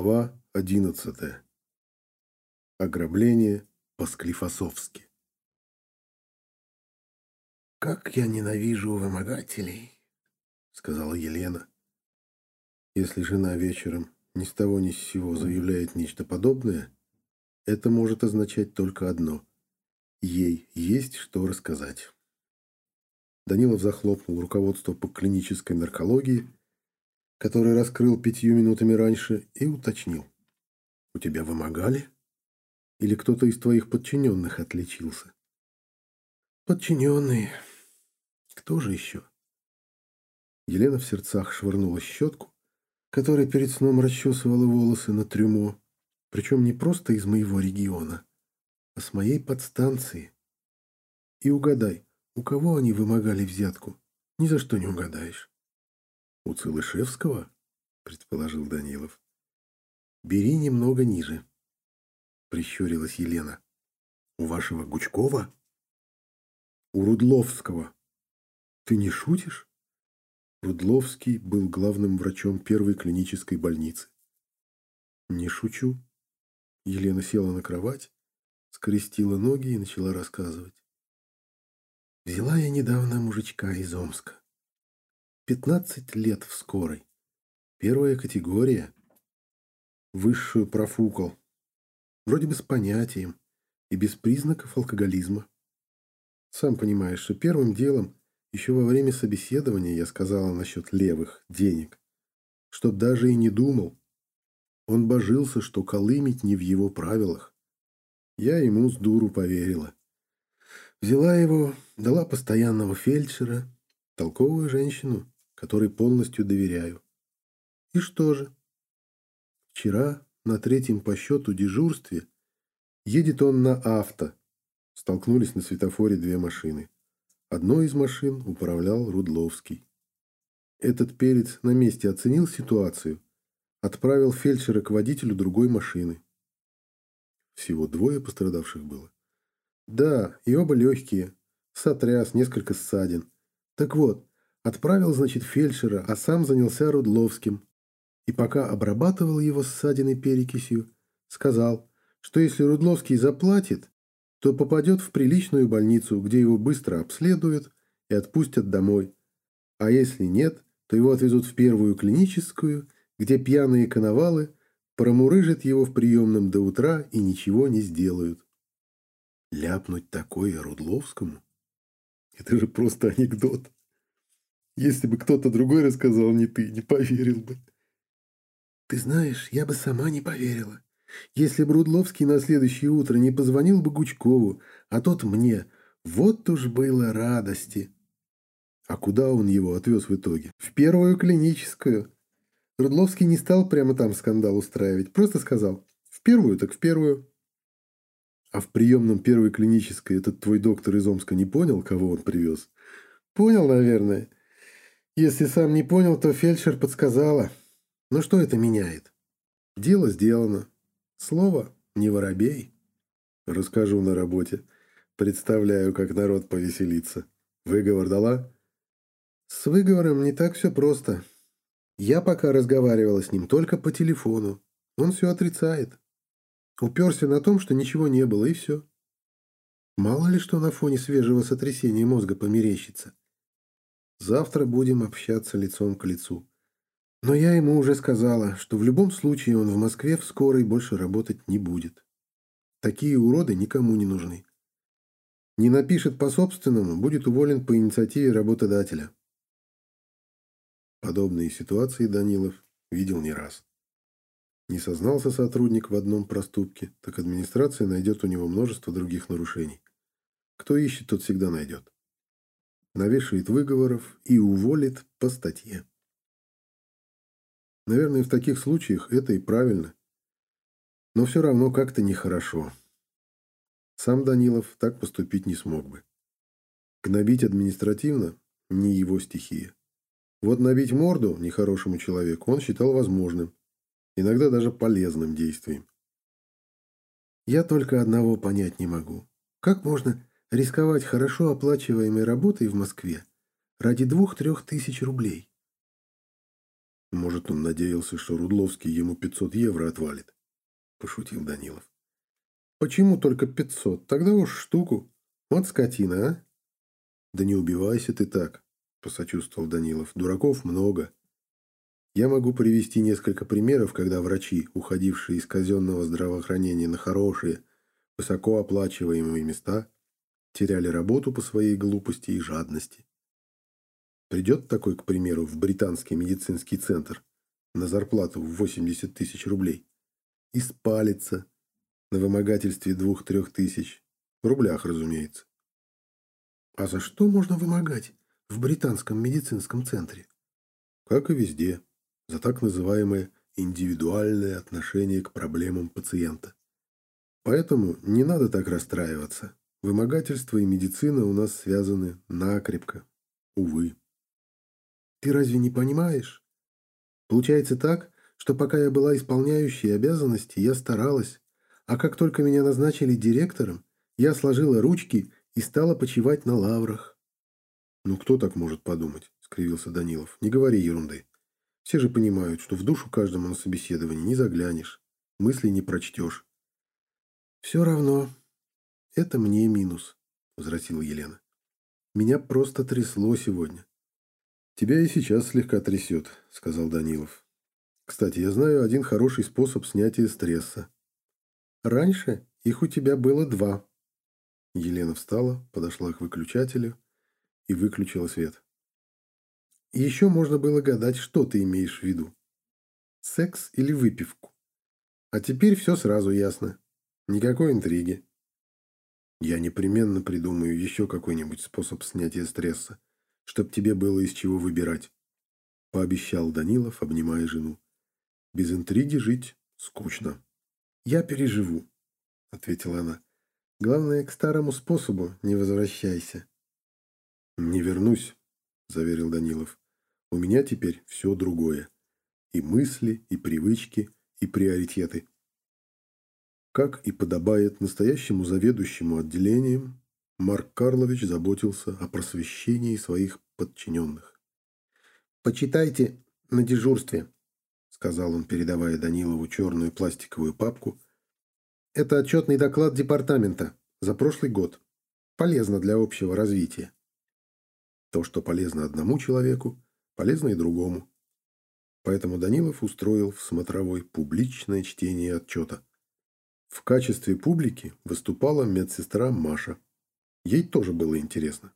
Глава одиннадцатая. Ограбление по-склифосовски. «Как я ненавижу вымогателей», — сказала Елена. Если жена вечером ни с того ни с сего заявляет нечто подобное, это может означать только одно — ей есть что рассказать. Данилов захлопнул руководство по клинической наркологии — который раскрыл пятью минутами раньше, и уточнил. «У тебя вымогали? Или кто-то из твоих подчиненных отличился?» «Подчиненные. Кто же еще?» Елена в сердцах швырнула щетку, которая перед сном расчесывала волосы на трюмо, причем не просто из моего региона, а с моей подстанции. И угадай, у кого они вымогали взятку? Ни за что не угадаешь. «У Целышевского?» — предположил Данилов. «Бери немного ниже», — прищурилась Елена. «У вашего Гучкова?» «У Рудловского». «Ты не шутишь?» Рудловский был главным врачом первой клинической больницы. «Не шучу». Елена села на кровать, скрестила ноги и начала рассказывать. «Взяла я недавно мужичка из Омска. Пятнадцать лет в скорой. Первая категория. Высшую профукал. Вроде бы с понятием и без признаков алкоголизма. Сам понимаешь, что первым делом еще во время собеседования я сказала насчет левых денег, чтоб даже и не думал. Он божился, что колымить не в его правилах. Я ему с дуру поверила. Взяла его, дала постоянного фельдшера, толковую женщину, которой полностью доверяю. И что же? Вчера на третьем по счету дежурстве едет он на авто. Столкнулись на светофоре две машины. Одной из машин управлял Рудловский. Этот перец на месте оценил ситуацию, отправил фельдшера к водителю другой машины. Всего двое пострадавших было. Да, и оба легкие. Сотряс, несколько ссадин. Так вот, Отправил, значит, фельдшера, а сам занялся Рудловским. И пока обрабатывал его ссадиной перекисью, сказал, что если Рудловский заплатит, то попадет в приличную больницу, где его быстро обследуют и отпустят домой. А если нет, то его отвезут в первую клиническую, где пьяные коновалы промурыжат его в приемном до утра и ничего не сделают. Ляпнуть такое Рудловскому? Это же просто анекдот. Если бы кто-то другой рассказал, не ты, не поверил бы. Ты знаешь, я бы сама не поверила. Если бы Рудловский на следующее утро не позвонил бы Гучкову, а тот мне, вот уж было радости. А куда он его отвез в итоге? В первую клиническую. Рудловский не стал прямо там скандал устраивать, просто сказал «в первую, так в первую». А в приемном первой клинической этот твой доктор из Омска не понял, кого он привез? Понял, наверное. Если сам не понял, то фельдшер подсказала. Но что это меняет? Дело сделано. Слово не воробей. Расскажу на работе. Представляю, как народ повеселится. Выговор дала? С выговором не так все просто. Я пока разговаривала с ним только по телефону. Он все отрицает. Уперся на том, что ничего не было, и все. Мало ли что на фоне свежего сотрясения мозга померещится. Завтра будем общаться лицом к лицу. Но я ему уже сказала, что в любом случае он в Москве в скорой больше работать не будет. Такие уроды никому не нужны. Не напишет по-собственному, будет уволен по инициативе работодателя. Подобные ситуации Данилов видел не раз. Не сознался сотрудник в одном проступке, так администрация найдет у него множество других нарушений. Кто ищет, тот всегда найдет навешивает выговоров и уволит по статье. Наверное, в таких случаях это и правильно. Но все равно как-то нехорошо. Сам Данилов так поступить не смог бы. Гнобить административно – не его стихия. Вот набить морду нехорошему человеку он считал возможным, иногда даже полезным действием. Я только одного понять не могу. Как можно рисковать хорошо оплачиваемой работой в Москве ради двух-трех тысяч рублей. Может, он надеялся, что Рудловский ему 500 евро отвалит? Пошутил Данилов. Почему только 500? Тогда уж штуку. Вот скотина, а? Да не убивайся ты так, посочувствовал Данилов. Дураков много. Я могу привести несколько примеров, когда врачи, уходившие из казенного здравоохранения на хорошие, высокооплачиваемые места, теряли работу по своей глупости и жадности. Придет такой, к примеру, в британский медицинский центр на зарплату в 80 тысяч рублей и спалится на вымогательстве двух-трех тысяч. В рублях, разумеется. А за что можно вымогать в британском медицинском центре? Как и везде, за так называемое индивидуальное отношение к проблемам пациента. Поэтому не надо так расстраиваться. Вымогательство и медицина у нас связаны накрепко. Увы. Ты разве не понимаешь? Получается так, что пока я была исполняющей обязанности, я старалась, а как только меня назначили директором, я сложила ручки и стала почивать на лаврах. «Ну кто так может подумать?» — скривился Данилов. «Не говори ерунды. Все же понимают, что в душу каждому на собеседовании не заглянешь, мысли не прочтешь». «Все равно. Это мне минус», — возвратила Елена. «Меня просто трясло сегодня. «Тебя и сейчас слегка трясет», — сказал Данилов. «Кстати, я знаю один хороший способ снятия стресса». «Раньше их у тебя было два». Елена встала, подошла к выключателю и выключила свет. «Еще можно было гадать, что ты имеешь в виду. Секс или выпивку. А теперь все сразу ясно. Никакой интриги». «Я непременно придумаю еще какой-нибудь способ снятия стресса», чтоб тебе было из чего выбирать», — пообещал Данилов, обнимая жену. «Без интриги жить скучно». «Я переживу», — ответила она. «Главное, к старому способу не возвращайся». «Не вернусь», — заверил Данилов. «У меня теперь все другое. И мысли, и привычки, и приоритеты». Как и подобает настоящему заведующему отделением, Марк Карлович заботился о просвещении своих подчиненных. «Почитайте на дежурстве», — сказал он, передавая Данилову черную пластиковую папку. «Это отчетный доклад департамента за прошлый год. Полезно для общего развития». То, что полезно одному человеку, полезно и другому. Поэтому Данилов устроил в смотровой публичное чтение отчета. В качестве публики выступала медсестра Маша. Ей тоже было интересно.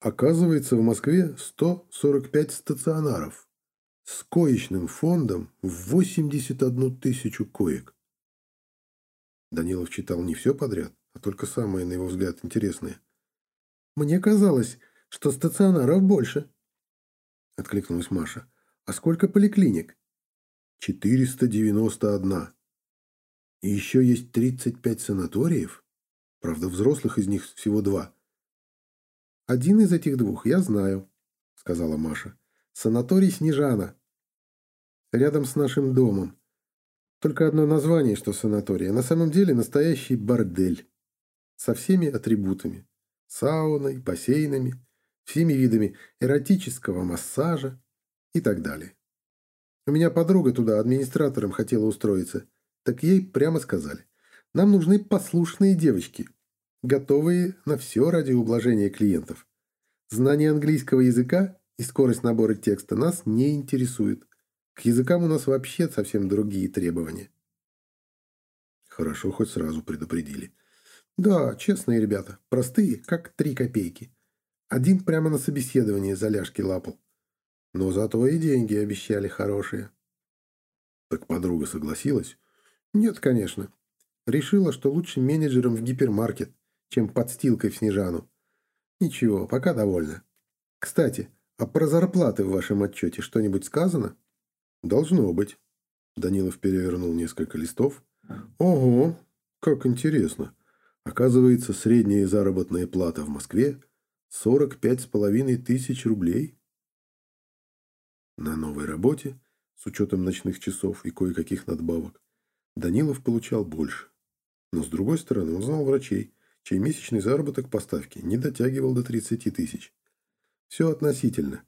Оказывается, в Москве 145 стационаров с коечным фондом в 81 тысячу коек. Данилов читал не все подряд, а только самое, на его взгляд, интересное. «Мне казалось, что стационаров больше», — откликнулась Маша. «А сколько поликлиник?» «491. И еще есть 35 санаториев?» Правда, взрослых из них всего два. «Один из этих двух я знаю», — сказала Маша. «Санаторий Снежана. Рядом с нашим домом. Только одно название, что санаторий, а на самом деле настоящий бордель. Со всеми атрибутами. Сауной, бассейнами, всеми видами эротического массажа и так далее. У меня подруга туда администратором хотела устроиться, так ей прямо сказали. Нам нужны послушные девочки, готовые на все ради ублажения клиентов. Знание английского языка и скорость набора текста нас не интересует. К языкам у нас вообще совсем другие требования. Хорошо, хоть сразу предупредили. Да, честные ребята, простые, как три копейки. Один прямо на собеседовании за ляжки лапал. Но зато и деньги обещали хорошие. Так подруга согласилась? Нет, конечно. Решила, что лучше менеджером в гипермаркет, чем подстилкой в Снежану. Ничего, пока довольна. Кстати, а про зарплаты в вашем отчете что-нибудь сказано? Должно быть. Данилов перевернул несколько листов. Ого, как интересно. Оказывается, средняя заработная плата в Москве сорок пять с половиной тысяч рублей. На новой работе, с учетом ночных часов и кое-каких надбавок, Данилов получал больше. Но с другой стороны, он знал врачей, чей месячный заработок по ставке не дотягивал до 30 тысяч. Все относительно.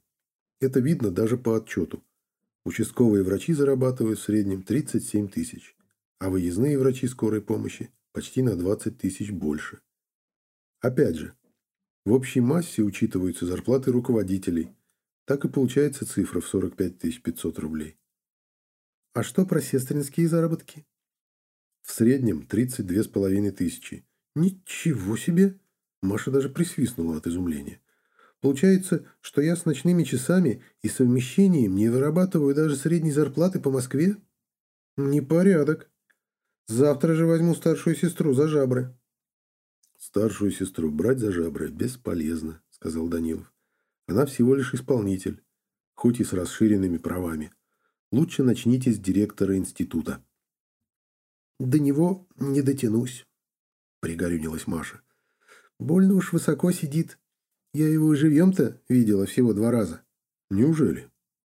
Это видно даже по отчету. Участковые врачи зарабатывают в среднем 37 тысяч, а выездные врачи скорой помощи почти на 20 тысяч больше. Опять же, в общей массе учитываются зарплаты руководителей. Так и получается цифра в 45 500 рублей. А что про сестринские заработки? В среднем 32,5 тысячи. Ничего себе! Маша даже присвистнула от изумления. Получается, что я с ночными часами и совмещением не вырабатываю даже средней зарплаты по Москве? Непорядок. Завтра же возьму старшую сестру за жабры. Старшую сестру брать за жабры бесполезно, сказал Данилов. Она всего лишь исполнитель, хоть и с расширенными правами. Лучше начните с директора института. До него не дотянусь, пригорюнилась Маша. Больно уж высоко сидит. Я его живьем-то видела всего два раза. Неужели?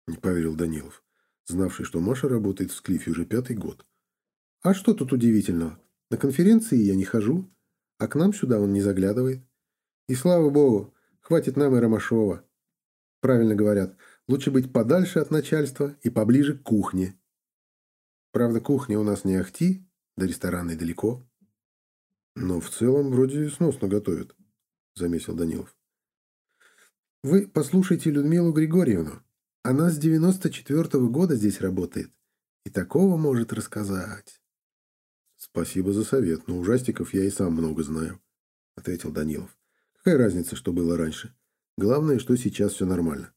Не поверил Данилов, знавший, что Маша работает в Склифе уже пятый год. А что тут удивительного? На конференции я не хожу, а к нам сюда он не заглядывает. И слава богу, хватит нам и Ромашова. Правильно говорят, лучше быть подальше от начальства и поближе к кухне. Правда, кухня у нас не ахти, до ресторана далеко. Но в целом вроде сносно готовят, заметил Данилов. Вы послушайте Людмилу Григорьевну. Она с 94-го года здесь работает. И такого может рассказать. Спасибо за совет, но ужастиков я и сам много знаю, ответил Данилов. Какая разница, что было раньше? Главное, что сейчас все нормально.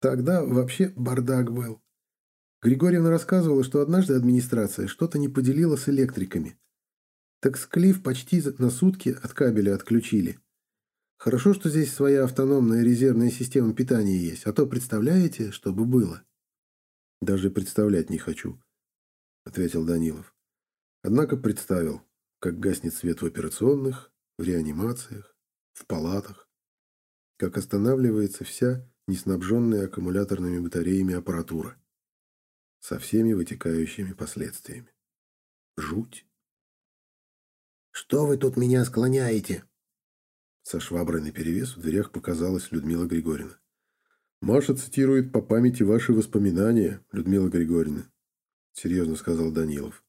Тогда вообще бардак был. Григорьевна рассказывала, что однажды администрация что-то не поделила с электриками. Так склиф почти на сутки от кабеля отключили. Хорошо, что здесь своя автономная резервная система питания есть, а то представляете, что бы было? Даже представлять не хочу, ответил Данилов. Однако представил, как гаснет свет в операционных, в реанимациях, в палатах, как останавливается вся неснабженная аккумуляторными батареями аппаратура со всеми вытекающими последствиями. Жуть. «Что вы тут меня склоняете?» Со шваброй наперевес в дверях показалась Людмила Григорьевна. «Маша цитирует по памяти ваши воспоминания, Людмила Григорьевна», — серьезно сказал Данилов.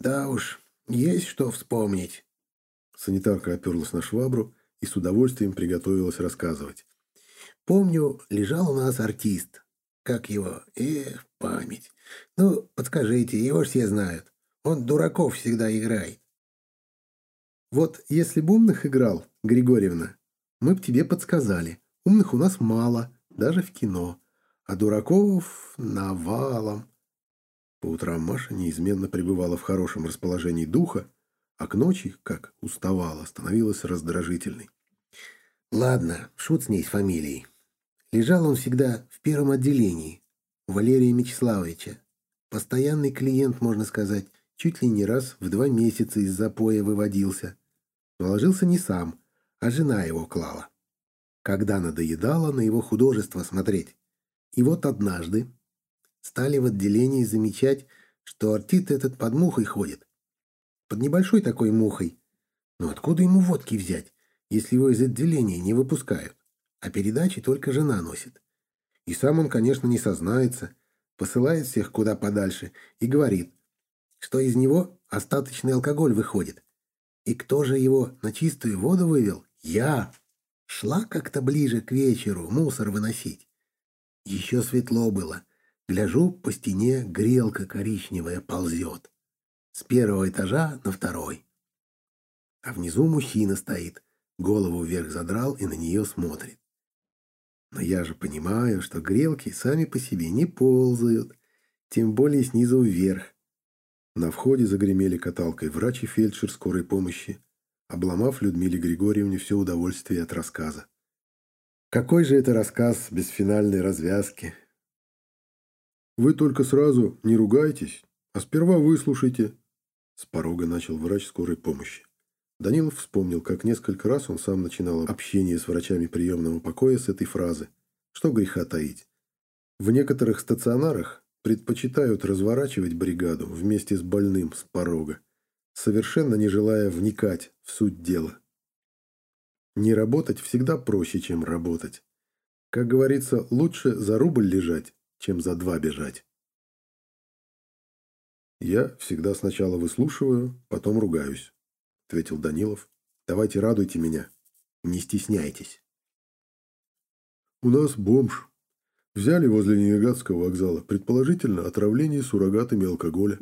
«Да уж, есть что вспомнить». Санитарка оперлась на швабру и с удовольствием приготовилась рассказывать. «Помню, лежал у нас артист. Как его? Эх, память. Ну, подскажите, его все знают. Он дураков всегда играет. Вот если бы умных играл, Григорьевна, мы б тебе подсказали. Умных у нас мало, даже в кино. А дураков навалом. По утрам Маша неизменно пребывала в хорошем расположении духа, а к ночи, как уставала, становилась раздражительной. Ладно, шут с ней с фамилией. Лежал он всегда в первом отделении, у Валерия Мячеславовича. Постоянный клиент, можно сказать, чуть ли не раз в два месяца из запоя выводился но ложился не сам, а жена его клала. Когда надоедало на его художество смотреть. И вот однажды стали в отделении замечать, что артист этот под мухой ходит. Под небольшой такой мухой. Но откуда ему водки взять, если его из отделения не выпускают, а передачи только жена носит? И сам он, конечно, не сознается, посылает всех куда подальше и говорит, что из него остаточный алкоголь выходит. И кто же его на чистую воду вывел? Я. Шла как-то ближе к вечеру мусор выносить. Еще светло было. Гляжу, по стене грелка коричневая ползет. С первого этажа на второй. А внизу мужчина стоит, голову вверх задрал и на нее смотрит. Но я же понимаю, что грелки сами по себе не ползают, тем более снизу вверх. На входе загремели каталкой врач и фельдшер скорой помощи, обломав Людмиле Григорьевне все удовольствие от рассказа. Какой же это рассказ без финальной развязки? Вы только сразу не ругайтесь, а сперва выслушайте. С порога начал врач скорой помощи. Данилов вспомнил, как несколько раз он сам начинал общение с врачами приемного покоя с этой фразы. Что греха таить. В некоторых стационарах предпочитают разворачивать бригаду вместе с больным с порога, совершенно не желая вникать в суть дела. Не работать всегда проще, чем работать. Как говорится, лучше за рубль лежать, чем за два бежать. «Я всегда сначала выслушиваю, потом ругаюсь», — ответил Данилов. «Давайте радуйте меня. Не стесняйтесь». «У нас бомж. Взяли возле Ленинградского вокзала. Предположительно, отравление суррогатами алкоголя».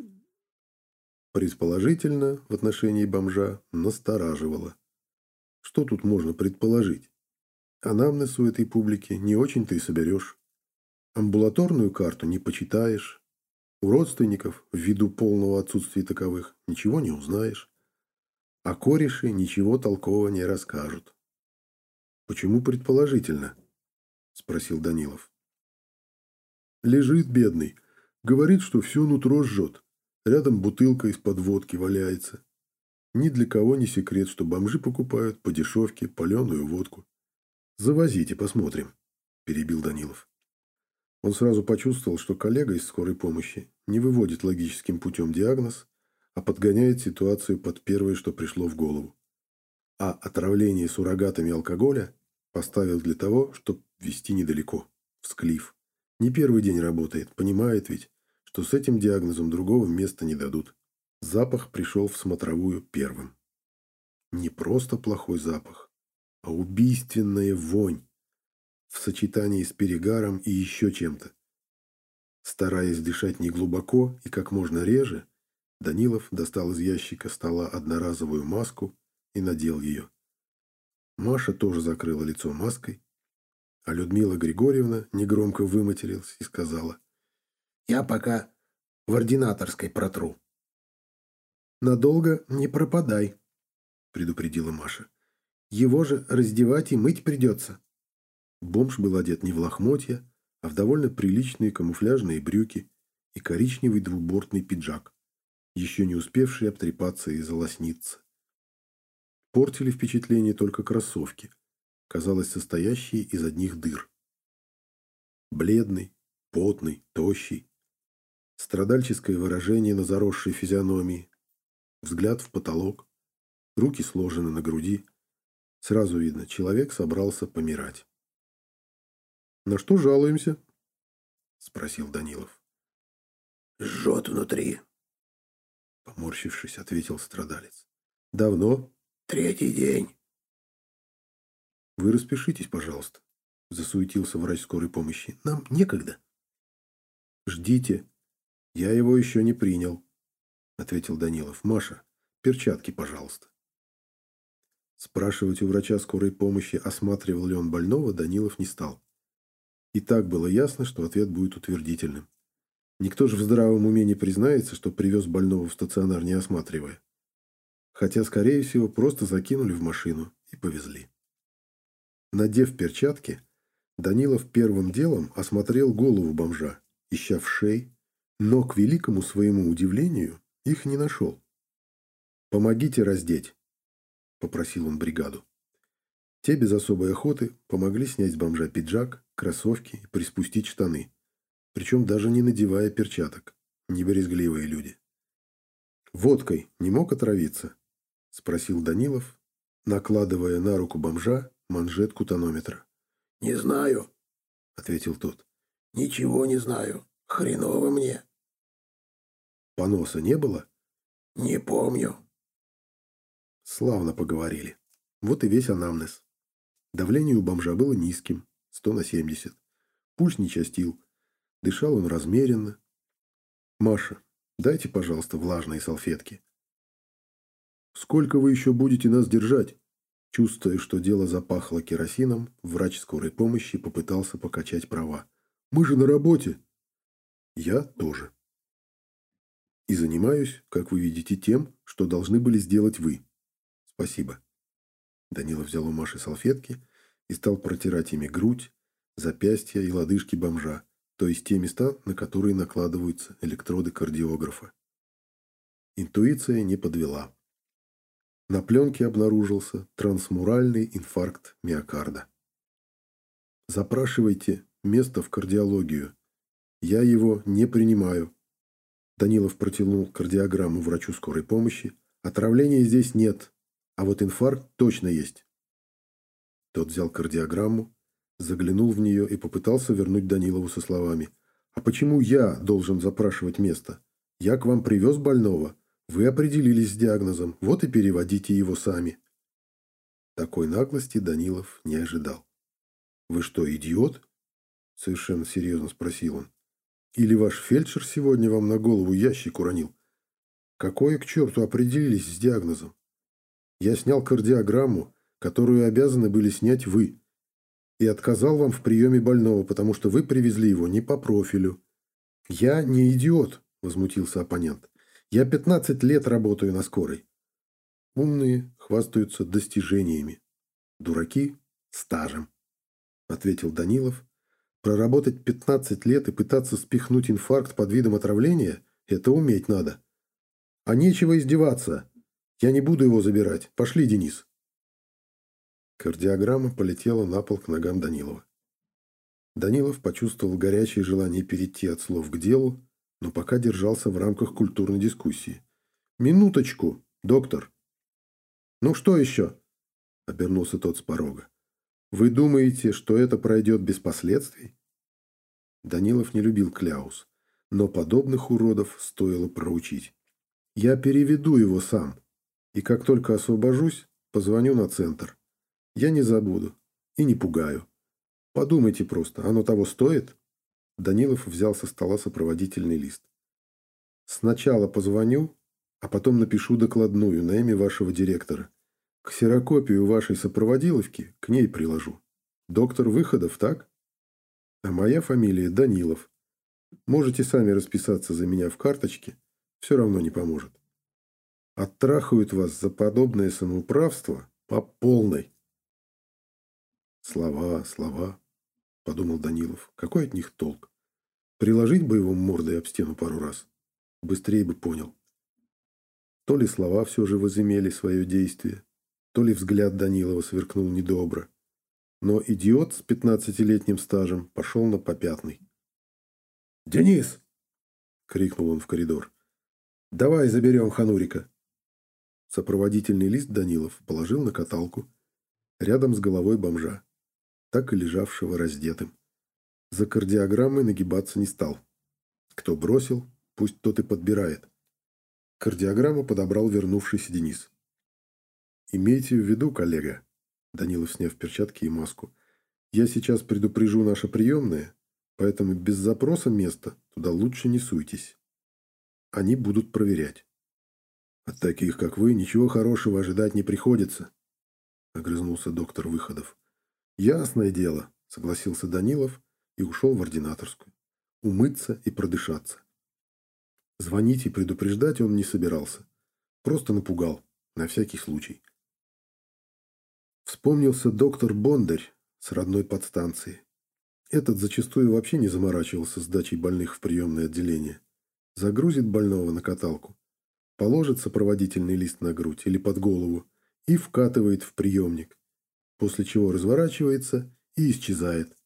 Предположительно, в отношении бомжа настораживало. Что тут можно предположить? Анамнез у этой публики не очень-то и соберешь. Амбулаторную карту не почитаешь. У родственников, ввиду полного отсутствия таковых, ничего не узнаешь. А кореши ничего толкового не расскажут. «Почему предположительно?» – спросил Данилов. «Лежит бедный. Говорит, что все нутро жжет. Рядом бутылка из-под водки валяется. Ни для кого не секрет, что бомжи покупают по дешевке паленую водку. «Завозите, посмотрим», – перебил Данилов. Он сразу почувствовал, что коллега из скорой помощи не выводит логическим путем диагноз, а подгоняет ситуацию под первое, что пришло в голову. А отравление суррогатами алкоголя поставил для того, чтобы вести недалеко, в склиф. Не первый день работает, понимает ведь, что с этим диагнозом другого места не дадут. Запах пришел в смотровую первым. Не просто плохой запах, а убийственная вонь в сочетании с перегаром и еще чем-то. Стараясь дышать неглубоко и как можно реже, Данилов достал из ящика стола одноразовую маску и надел ее. Маша тоже закрыла лицо маской, а Людмила Григорьевна негромко выматерилась и сказала, «Я пока в ординаторской протру». «Надолго не пропадай», — предупредила Маша. «Его же раздевать и мыть придется». Бомж был одет не в лохмотья, а в довольно приличные камуфляжные брюки и коричневый двубортный пиджак, еще не успевший обтрепаться и залосниться. Портили впечатление только кроссовки, казалось, состоящие из одних дыр. Бледный, потный, тощий, страдальческое выражение на заросшей физиономии, взгляд в потолок, руки сложены на груди. Сразу видно, человек собрался помирать. «На что жалуемся?» — спросил Данилов. «Жжет внутри», — поморщившись, ответил страдалец. «Давно?» «Третий день». «Вы распишитесь, пожалуйста», — засуетился врач скорой помощи. «Нам некогда». «Ждите. Я его еще не принял», — ответил Данилов. «Маша, перчатки, пожалуйста». Спрашивать у врача скорой помощи, осматривал ли он больного, Данилов не стал. И так было ясно, что ответ будет утвердительным. Никто же в здравом уме не признается, что привез больного в стационар, не осматривая. Хотя, скорее всего, просто закинули в машину и повезли. Надев перчатки, Данилов первым делом осмотрел голову бомжа, ища в шей, но, к великому своему удивлению, их не нашел. «Помогите раздеть», — попросил он бригаду. Те без особой охоты помогли снять с бомжа пиджак, кроссовки и приспустить штаны. Причем даже не надевая перчаток. Небрезгливые люди. «Водкой не мог отравиться?» – спросил Данилов, накладывая на руку бомжа манжетку тонометра. «Не знаю», – ответил тот. «Ничего не знаю. Хреново мне». «Поноса не было?» «Не помню». Славно поговорили. Вот и весь анамнез. Давление у бомжа было низким, 100 на 70. Пульс не частил. Дышал он размеренно. «Маша, дайте, пожалуйста, влажные салфетки». «Сколько вы еще будете нас держать?» Чувствуя, что дело запахло керосином, врач скорой помощи попытался покачать права. «Мы же на работе!» «Я тоже. И занимаюсь, как вы видите, тем, что должны были сделать вы. Спасибо». Данила взял у Маши салфетки и стал протирать ими грудь, запястья и лодыжки бомжа, то есть те места, на которые накладываются электроды кардиографа. Интуиция не подвела. На пленке обнаружился трансмуральный инфаркт миокарда. Запрашивайте место в кардиологию. Я его не принимаю. Данилов протянул кардиограмму врачу скорой помощи. Отравления здесь нет, а вот инфаркт точно есть. Тот взял кардиограмму, заглянул в нее и попытался вернуть Данилову со словами А почему я должен запрашивать место? Я к вам привез больного. Вы определились с диагнозом. Вот и переводите его сами. Такой наглости Данилов не ожидал. «Вы что, идиот?» — совершенно серьезно спросил он. «Или ваш фельдшер сегодня вам на голову ящик уронил? Какое к черту определились с диагнозом? Я снял кардиограмму, которую обязаны были снять вы, и отказал вам в приеме больного, потому что вы привезли его не по профилю». «Я не идиот», — возмутился оппонент. «Я 15 лет работаю на скорой. Умные хвастаются достижениями, дураки – стажем, ответил Данилов. Проработать 15 лет и пытаться спихнуть инфаркт под видом отравления – это уметь надо. А нечего издеваться. Я не буду его забирать. Пошли, Денис. Кардиограмма полетела на пол к ногам Данилова. Данилов почувствовал горячее желание перейти от слов к делу, но пока держался в рамках культурной дискуссии. «Минуточку, доктор!» «Ну что еще?» – обернулся тот с порога. «Вы думаете, что это пройдет без последствий?» Данилов не любил Кляус, но подобных уродов стоило проучить. «Я переведу его сам, и как только освобожусь, позвоню на центр. Я не забуду и не пугаю. Подумайте просто, оно того стоит?» Данилов взял со стола сопроводительный лист. «Сначала позвоню, а потом напишу докладную на имя вашего директора. Ксерокопию вашей сопроводиловки к ней приложу. Доктор Выходов, так? А моя фамилия Данилов. Можете сами расписаться за меня в карточке, все равно не поможет. Оттрахают вас за подобное самоуправство по полной. Слова, слова, подумал Данилов. Какой от них толк? Приложить бы его мордой об стену пару раз. Быстрее бы понял. То ли слова все же возымели свое действие, то ли взгляд Данилова сверкнул недобро. Но идиот с пятнадцатилетним стажем пошел на попятный. «Денис!» — крикнул он в коридор. «Давай заберем Ханурика!» Сопроводительный лист Данилов положил на каталку рядом с головой бомжа, так и лежавшего раздетым. За кардиограммой нагибаться не стал. Кто бросил, пусть тот и подбирает. Кардиограмму подобрал вернувшийся Денис. «Имейте в виду, коллега», — Данилов сняв перчатки и маску, «я сейчас предупрежу наше приемное, поэтому без запроса места туда лучше не суйтесь. Они будут проверять». «От таких, как вы, ничего хорошего ожидать не приходится», — огрызнулся доктор Выходов. «Ясное дело», — согласился Данилов и ушел в ординаторскую. Умыться и продышаться. Звонить и предупреждать он не собирался. Просто напугал, на всякий случай. Вспомнился доктор Бондарь с родной подстанции. Этот зачастую вообще не заморачивался с дачей больных в приемное отделение. Загрузит больного на каталку, положит сопроводительный лист на грудь или под голову и вкатывает в приемник, после чего разворачивается и исчезает.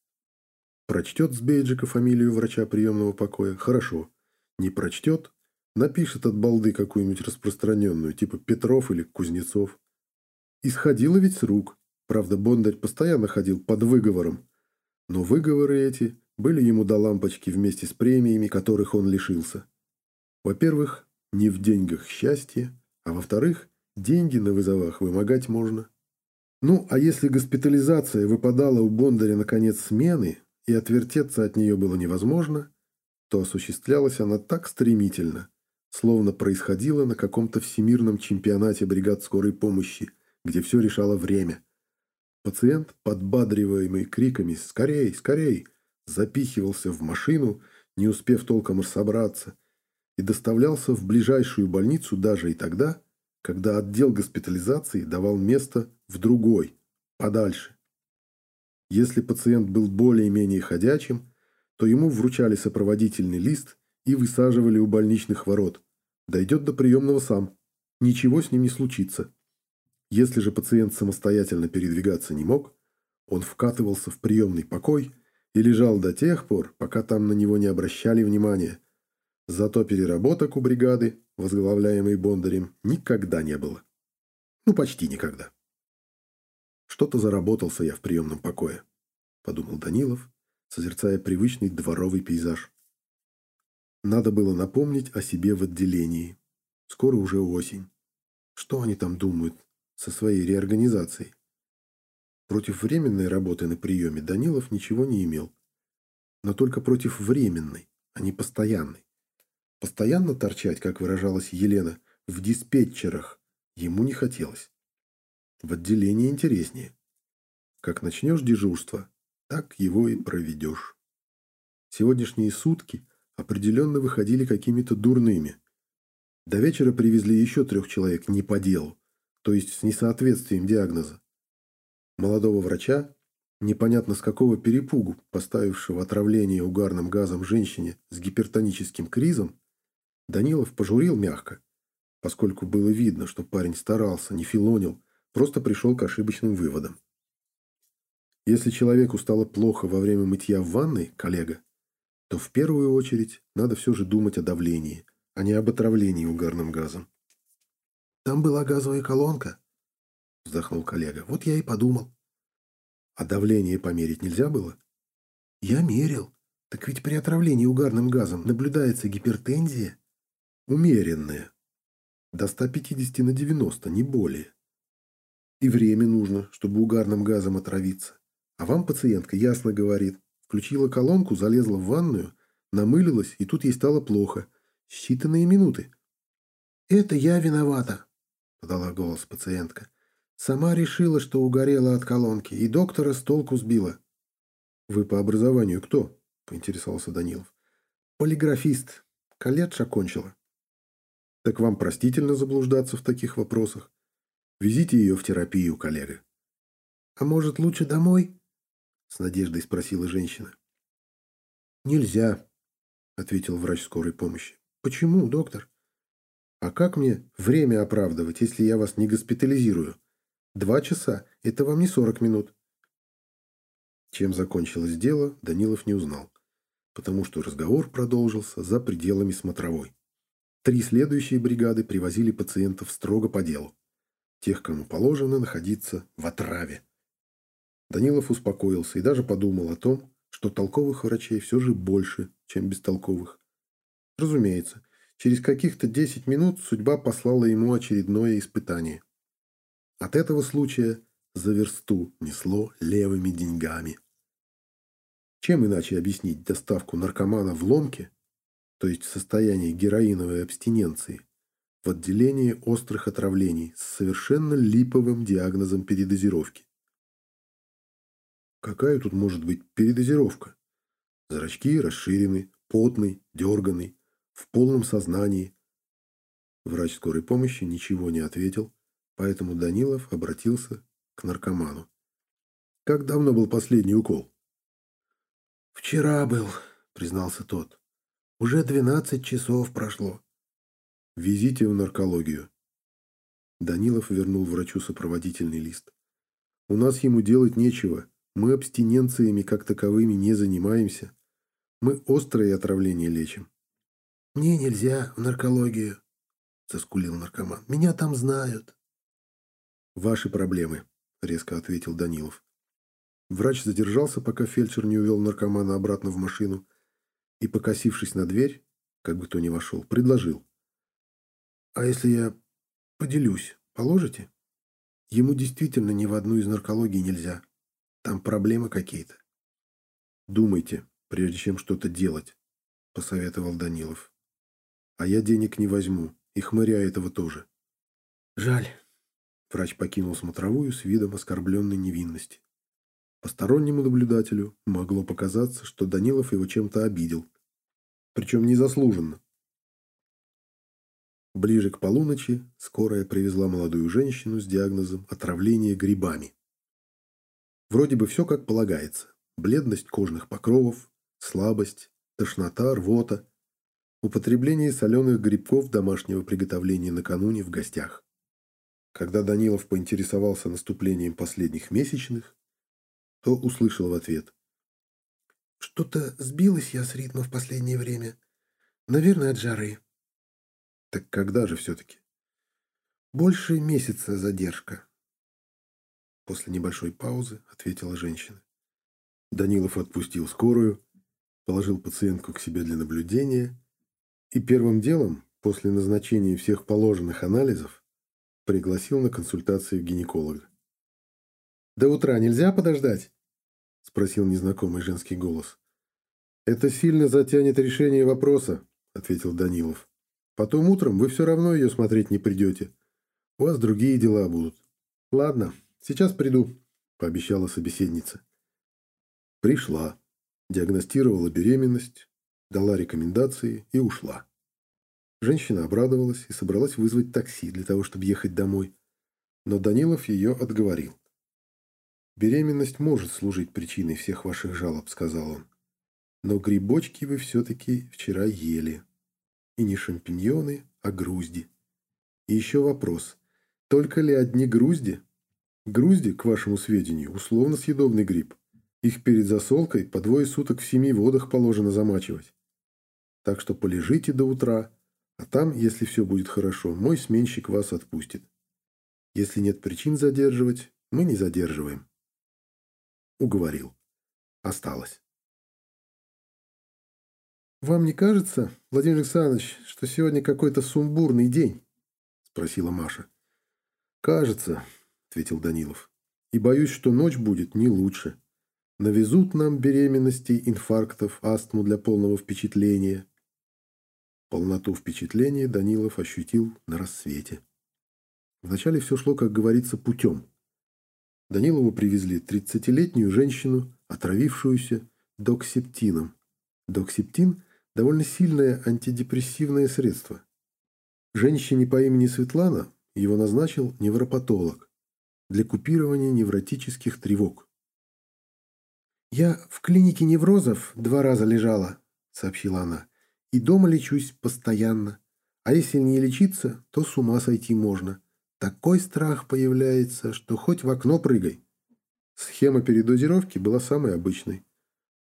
Прочтет с бейджика фамилию врача приемного покоя – хорошо. Не прочтет, напишет от балды какую-нибудь распространенную, типа Петров или Кузнецов. Исходило ведь с рук. Правда, Бондарь постоянно ходил под выговором. Но выговоры эти были ему до лампочки вместе с премиями, которых он лишился. Во-первых, не в деньгах счастье, а во-вторых, деньги на вызовах вымогать можно. Ну, а если госпитализация выпадала у Бондаря на конец смены, и отвертеться от нее было невозможно, то осуществлялась она так стремительно, словно происходило на каком-то всемирном чемпионате бригад скорой помощи, где все решало время. Пациент, подбадриваемый криками «Скорей, скорей!», запихивался в машину, не успев толком разобраться, и доставлялся в ближайшую больницу даже и тогда, когда отдел госпитализации давал место в другой, подальше. Если пациент был более-менее ходячим, то ему вручали сопроводительный лист и высаживали у больничных ворот. Дойдет до приемного сам. Ничего с ним не случится. Если же пациент самостоятельно передвигаться не мог, он вкатывался в приемный покой и лежал до тех пор, пока там на него не обращали внимания. Зато переработок у бригады, возглавляемой Бондарем, никогда не было. Ну, почти никогда. Что-то заработался я в приемном покое, подумал Данилов созерцая привычный дворовый пейзаж. Надо было напомнить о себе в отделении. Скоро уже осень. Что они там думают со своей реорганизацией? Против временной работы на приеме Данилов ничего не имел. Но только против временной, а не постоянной. Постоянно торчать, как выражалась Елена, в диспетчерах ему не хотелось. В отделении интереснее. Как начнешь дежурство, так его и проведешь. Сегодняшние сутки определенно выходили какими-то дурными. До вечера привезли еще трех человек не по делу, то есть с несоответствием диагноза. Молодого врача, непонятно с какого перепугу, поставившего отравление угарным газом женщине с гипертоническим кризом, Данилов пожурил мягко, поскольку было видно, что парень старался, не филонил, просто пришел к ошибочным выводам. Если человеку стало плохо во время мытья в ванной, коллега, то в первую очередь надо все же думать о давлении, а не об отравлении угарным газом. «Там была газовая колонка», — вздохнул коллега. «Вот я и подумал». «А давление померить нельзя было?» «Я мерил. Так ведь при отравлении угарным газом наблюдается гипертензия». «Умеренная. До 150 на 90, не более. И время нужно, чтобы угарным газом отравиться. А вам пациентка ясно говорит, Включила колонку, залезла в ванную, намылилась, и тут ей стало плохо. Считанные минуты. «Это я виновата», — подала голос пациентка. «Сама решила, что угорела от колонки, и доктора с толку сбила». «Вы по образованию кто?» — поинтересовался Данилов. «Полиграфист. Колледж окончила». «Так вам простительно заблуждаться в таких вопросах. Везите ее в терапию, коллега». «А может, лучше домой?» — с надеждой спросила женщина. «Нельзя», — ответил врач скорой помощи. «Почему, доктор?» «А как мне время оправдывать, если я вас не госпитализирую? Два часа — это вам не сорок минут». Чем закончилось дело, Данилов не узнал, потому что разговор продолжился за пределами смотровой. Три следующие бригады привозили пациентов строго по делу. Тех, кому положено находиться в отраве. Данилов успокоился и даже подумал о том, что толковых врачей все же больше, чем бестолковых. Разумеется, через каких-то 10 минут судьба послала ему очередное испытание. От этого случая за версту несло левыми деньгами. Чем иначе объяснить доставку наркомана в ломке, то есть в состоянии героиновой абстиненции, в отделение острых отравлений с совершенно липовым диагнозом передозировки? Какая тут может быть передозировка? Зрачки расширены, потный, дерганный, в полном сознании. Врач скорой помощи ничего не ответил, поэтому Данилов обратился к наркоману. «Как давно был последний укол?» «Вчера был», — признался тот. «Уже двенадцать часов прошло». «Везите в наркологию». Данилов вернул врачу сопроводительный лист. «У нас ему делать нечего. Мы абстиненциями как таковыми не занимаемся. Мы острые отравления лечим. «Мне нельзя в наркологию», — заскулил наркоман. «Меня там знают». «Ваши проблемы», — резко ответил Данилов. Врач задержался, пока фельдшер не увел наркомана обратно в машину, и, покосившись на дверь, как бы кто ни вошел, предложил. «А если я поделюсь, положите?» Ему действительно ни в одну из наркологий нельзя. Там проблемы какие-то. Думайте, прежде чем что-то делать, посоветовал Данилов. А я денег не возьму, и хмыря этого тоже. Жаль. Врач покинул смотровую с видом оскорбленной невинности. Постороннему наблюдателю могло показаться, что Данилов его чем-то обидел. Причем незаслуженно. Ближе к полуночи скорая привезла молодую женщину с диагнозом отравление грибами. Вроде бы все как полагается. Бледность кожных покровов, слабость, тошнота, рвота. Употребление соленых грибков домашнего приготовления накануне в гостях. Когда Данилов поинтересовался наступлением последних месячных, то услышал в ответ. «Что-то сбилась я с ритма в последнее время. Наверное, от жары». «Так когда же все-таки?» «Больше месяца задержка». После небольшой паузы ответила женщина. Данилов отпустил скорую, положил пациентку к себе для наблюдения И первым делом, после назначения всех положенных анализов, пригласил на консультацию гинеколога. «До утра нельзя подождать?» – спросил незнакомый женский голос. «Это сильно затянет решение вопроса», – ответил Данилов. «Потом утром вы все равно ее смотреть не придете. У вас другие дела будут». «Ладно, сейчас приду», – пообещала собеседница. Пришла, диагностировала беременность, дала рекомендации и ушла. Женщина обрадовалась и собралась вызвать такси для того, чтобы ехать домой. Но Данилов ее отговорил. «Беременность может служить причиной всех ваших жалоб», — сказал он. «Но грибочки вы все-таки вчера ели. И не шампиньоны, а грузди. И еще вопрос. Только ли одни грузди? Грузди, к вашему сведению, условно съедобный гриб. Их перед засолкой по двое суток в семи водах положено замачивать. Так что полежите до утра, а там, если все будет хорошо, мой сменщик вас отпустит. Если нет причин задерживать, мы не задерживаем. Уговорил. Осталось. «Вам не кажется, Владимир Александрович, что сегодня какой-то сумбурный день?» – спросила Маша. «Кажется», – ответил Данилов. «И боюсь, что ночь будет не лучше. Навезут нам беременностей, инфарктов, астму для полного впечатления. Полноту впечатления Данилов ощутил на рассвете. Вначале все шло, как говорится, путем. Данилову привезли 30-летнюю женщину, отравившуюся доксептином. Доксептин – довольно сильное антидепрессивное средство. Женщине по имени Светлана его назначил невропатолог для купирования невротических тревог. «Я в клинике неврозов два раза лежала», — сообщила она. «И дома лечусь постоянно. А если не лечиться, то с ума сойти можно. Такой страх появляется, что хоть в окно прыгай». Схема передозировки была самой обычной.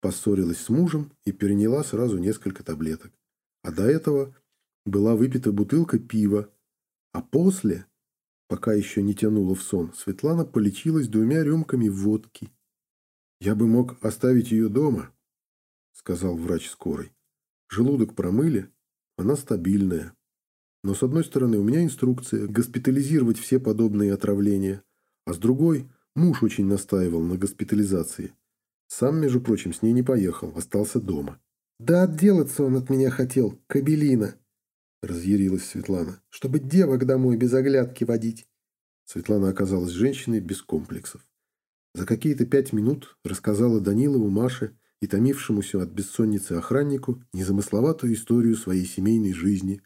Поссорилась с мужем и переняла сразу несколько таблеток. А до этого была выпита бутылка пива. А после, пока еще не тянула в сон, Светлана полечилась двумя рюмками водки. «Я бы мог оставить ее дома», — сказал врач скорой. «Желудок промыли, она стабильная. Но с одной стороны у меня инструкция госпитализировать все подобные отравления, а с другой муж очень настаивал на госпитализации. Сам, между прочим, с ней не поехал, остался дома». «Да отделаться он от меня хотел, кабелина», — разъярилась Светлана, «чтобы девок домой без оглядки водить». Светлана оказалась женщиной без комплексов. За какие-то пять минут рассказала Данилову, Маше и томившемуся от бессонницы охраннику незамысловатую историю своей семейной жизни.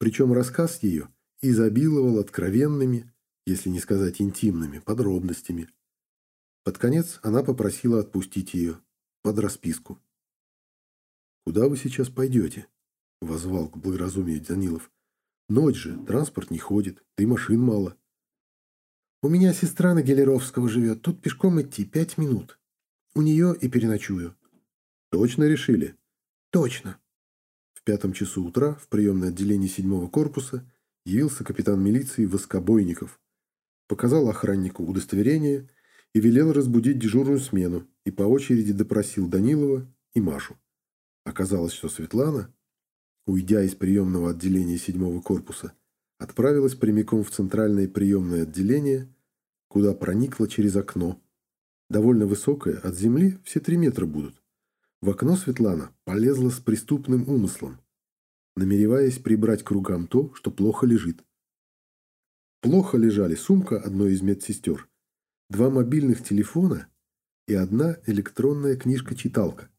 Причем рассказ ее изобиловал откровенными, если не сказать интимными, подробностями. Под конец она попросила отпустить ее под расписку. «Куда вы сейчас пойдете?» – возвал к благоразумию Данилов. «Ночь же, транспорт не ходит, да и машин мало». У меня сестра на Гелеровского живет. Тут пешком идти пять минут. У нее и переночую. Точно решили? Точно. В пятом часу утра в приемное отделение седьмого корпуса явился капитан милиции Воскобойников. Показал охраннику удостоверение и велел разбудить дежурную смену и по очереди допросил Данилова и Машу. Оказалось, что Светлана, уйдя из приемного отделения седьмого корпуса, отправилась прямиком в центральное приемное отделение, куда проникла через окно. Довольно высокое, от земли все три метра будут. В окно Светлана полезла с преступным умыслом, намереваясь прибрать к рукам то, что плохо лежит. Плохо лежали сумка одной из медсестер, два мобильных телефона и одна электронная книжка-читалка.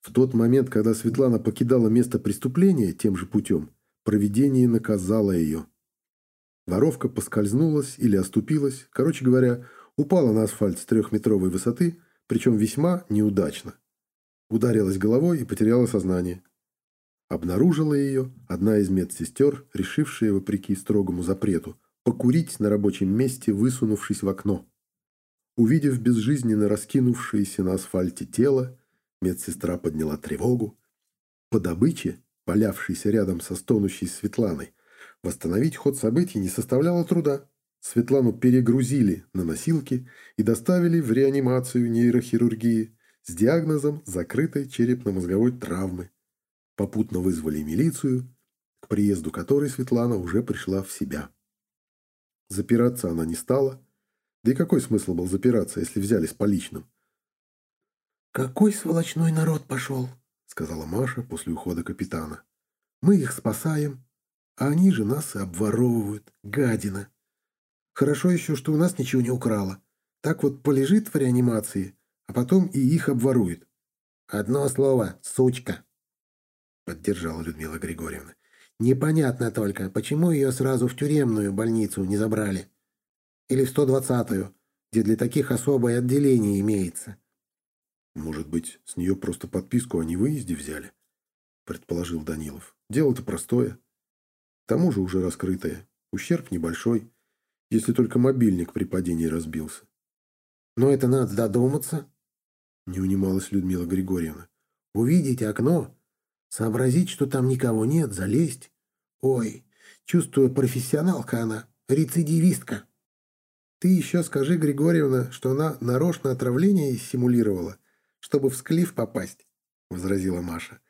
В тот момент, когда Светлана покидала место преступления тем же путем, Провидение наказало ее. Воровка поскользнулась или оступилась, короче говоря, упала на асфальт с трехметровой высоты, причем весьма неудачно. Ударилась головой и потеряла сознание. Обнаружила ее одна из медсестер, решившая, вопреки строгому запрету, покурить на рабочем месте, высунувшись в окно. Увидев безжизненно раскинувшееся на асфальте тело, медсестра подняла тревогу. По добыче валявшийся рядом со стонущей Светланой. Восстановить ход событий не составляло труда. Светлану перегрузили на носилки и доставили в реанимацию нейрохирургии с диагнозом закрытой черепно-мозговой травмы. Попутно вызвали милицию, к приезду которой Светлана уже пришла в себя. Запираться она не стала. Да и какой смысл был запираться, если взяли с поличным? «Какой сволочной народ пошел!» — сказала Маша после ухода капитана. «Мы их спасаем, а они же нас обворовывают. Гадина! Хорошо еще, что у нас ничего не украло. Так вот полежит в реанимации, а потом и их обворует. «Одно слово — сучка», — поддержала Людмила Григорьевна. «Непонятно только, почему ее сразу в тюремную больницу не забрали? Или в 120-ю, где для таких особое отделение имеется?» «Может быть, с нее просто подписку о невыезде взяли?» — предположил Данилов. «Дело-то простое. К тому же уже раскрытое. Ущерб небольшой, если только мобильник при падении разбился. Но это надо додуматься, не унималась Людмила Григорьевна. Увидеть окно, сообразить, что там никого нет, залезть. Ой, чувствую, профессионалка она, рецидивистка. Ты еще скажи, Григорьевна, что она нарочно отравление симулировала, чтобы в склиф попасть, возразила Маша.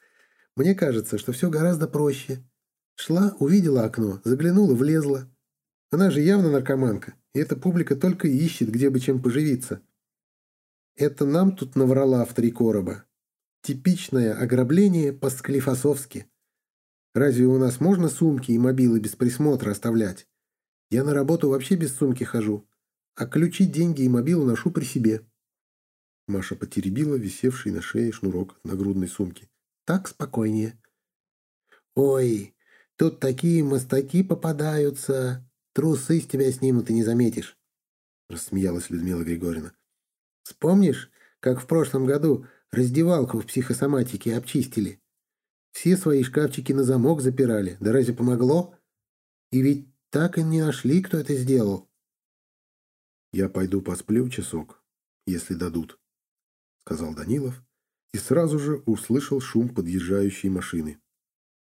Мне кажется, что все гораздо проще. Шла, увидела окно, заглянула, влезла. Она же явно наркоманка, и эта публика только ищет, где бы чем поживиться. Это нам тут наврала в три короба. Типичное ограбление по-склифосовски. Разве у нас можно сумки и мобилы без присмотра оставлять? Я на работу вообще без сумки хожу, а ключи, деньги и мобилу ношу при себе. Маша потеребила висевший на шее шнурок от нагрудной сумки. Так спокойнее. Ой, тут такие мостаки попадаются. Трусы с тебя снимут и не заметишь. Рассмеялась Людмила Григорьевна. Вспомнишь, как в прошлом году раздевалку в психосоматике обчистили? Все свои шкафчики на замок запирали. Да разве помогло? И ведь так и не нашли, кто это сделал. «Я пойду посплю часок, если дадут», — сказал Данилов, и сразу же услышал шум подъезжающей машины.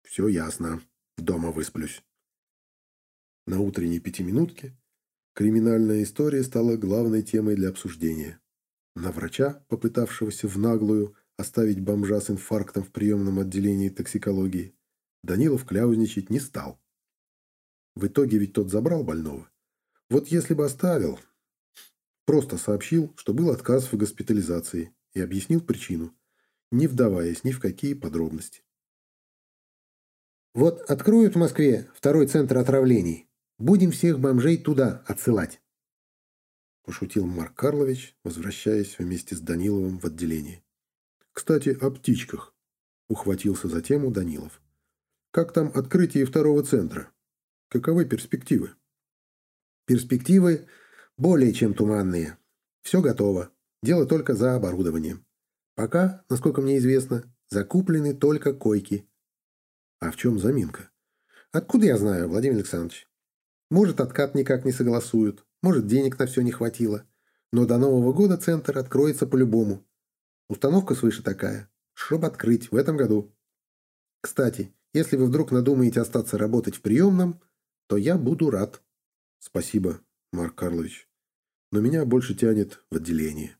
«Все ясно. Дома высплюсь». На утренней пятиминутке криминальная история стала главной темой для обсуждения. На врача, попытавшегося в наглую оставить бомжа с инфарктом в приемном отделении токсикологии, Данилов кляузничать не стал. В итоге ведь тот забрал больного. Вот если бы оставил, просто сообщил, что был отказ в госпитализации и объяснил причину, не вдаваясь ни в какие подробности. «Вот откроют в Москве второй центр отравлений. Будем всех бомжей туда отсылать» пошутил Марк Карлович, возвращаясь вместе с Даниловым в отделение. «Кстати, о птичках», — ухватился за тему Данилов. «Как там открытие второго центра? Каковы перспективы?» «Перспективы более чем туманные. Все готово. Дело только за оборудованием. Пока, насколько мне известно, закуплены только койки». «А в чем заминка?» «Откуда я знаю, Владимир Александрович? Может, откат никак не согласуют. Может, денег на все не хватило. Но до Нового года центр откроется по-любому. Установка свыше такая, чтобы открыть в этом году. Кстати, если вы вдруг надумаете остаться работать в приемном, то я буду рад. Спасибо, Марк Карлович. Но меня больше тянет в отделение.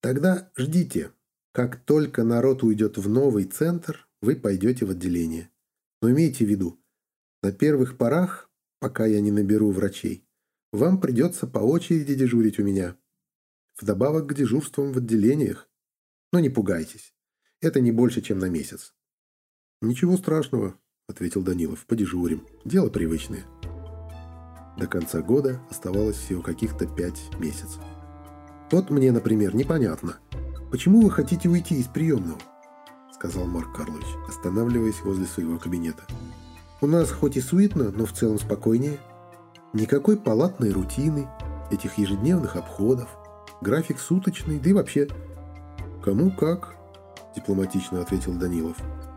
Тогда ждите. Как только народ уйдет в новый центр, вы пойдете в отделение. Но имейте в виду, на первых порах, пока я не наберу врачей, вам придется по очереди дежурить у меня. Вдобавок к дежурствам в отделениях. Но не пугайтесь. Это не больше, чем на месяц. «Ничего страшного», — ответил Данилов. «Подежурим. Дело привычное». До конца года оставалось всего каких-то пять месяцев. «Вот мне, например, непонятно, почему вы хотите уйти из приемного?» — сказал Марк Карлович, останавливаясь возле своего кабинета. «У нас хоть и суетно, но в целом спокойнее». Никакой палатной рутины, этих ежедневных обходов, график суточный, да и вообще... «Кому как», – дипломатично ответил Данилов.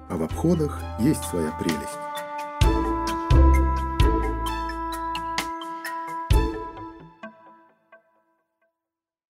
«А в обходах есть своя прелесть».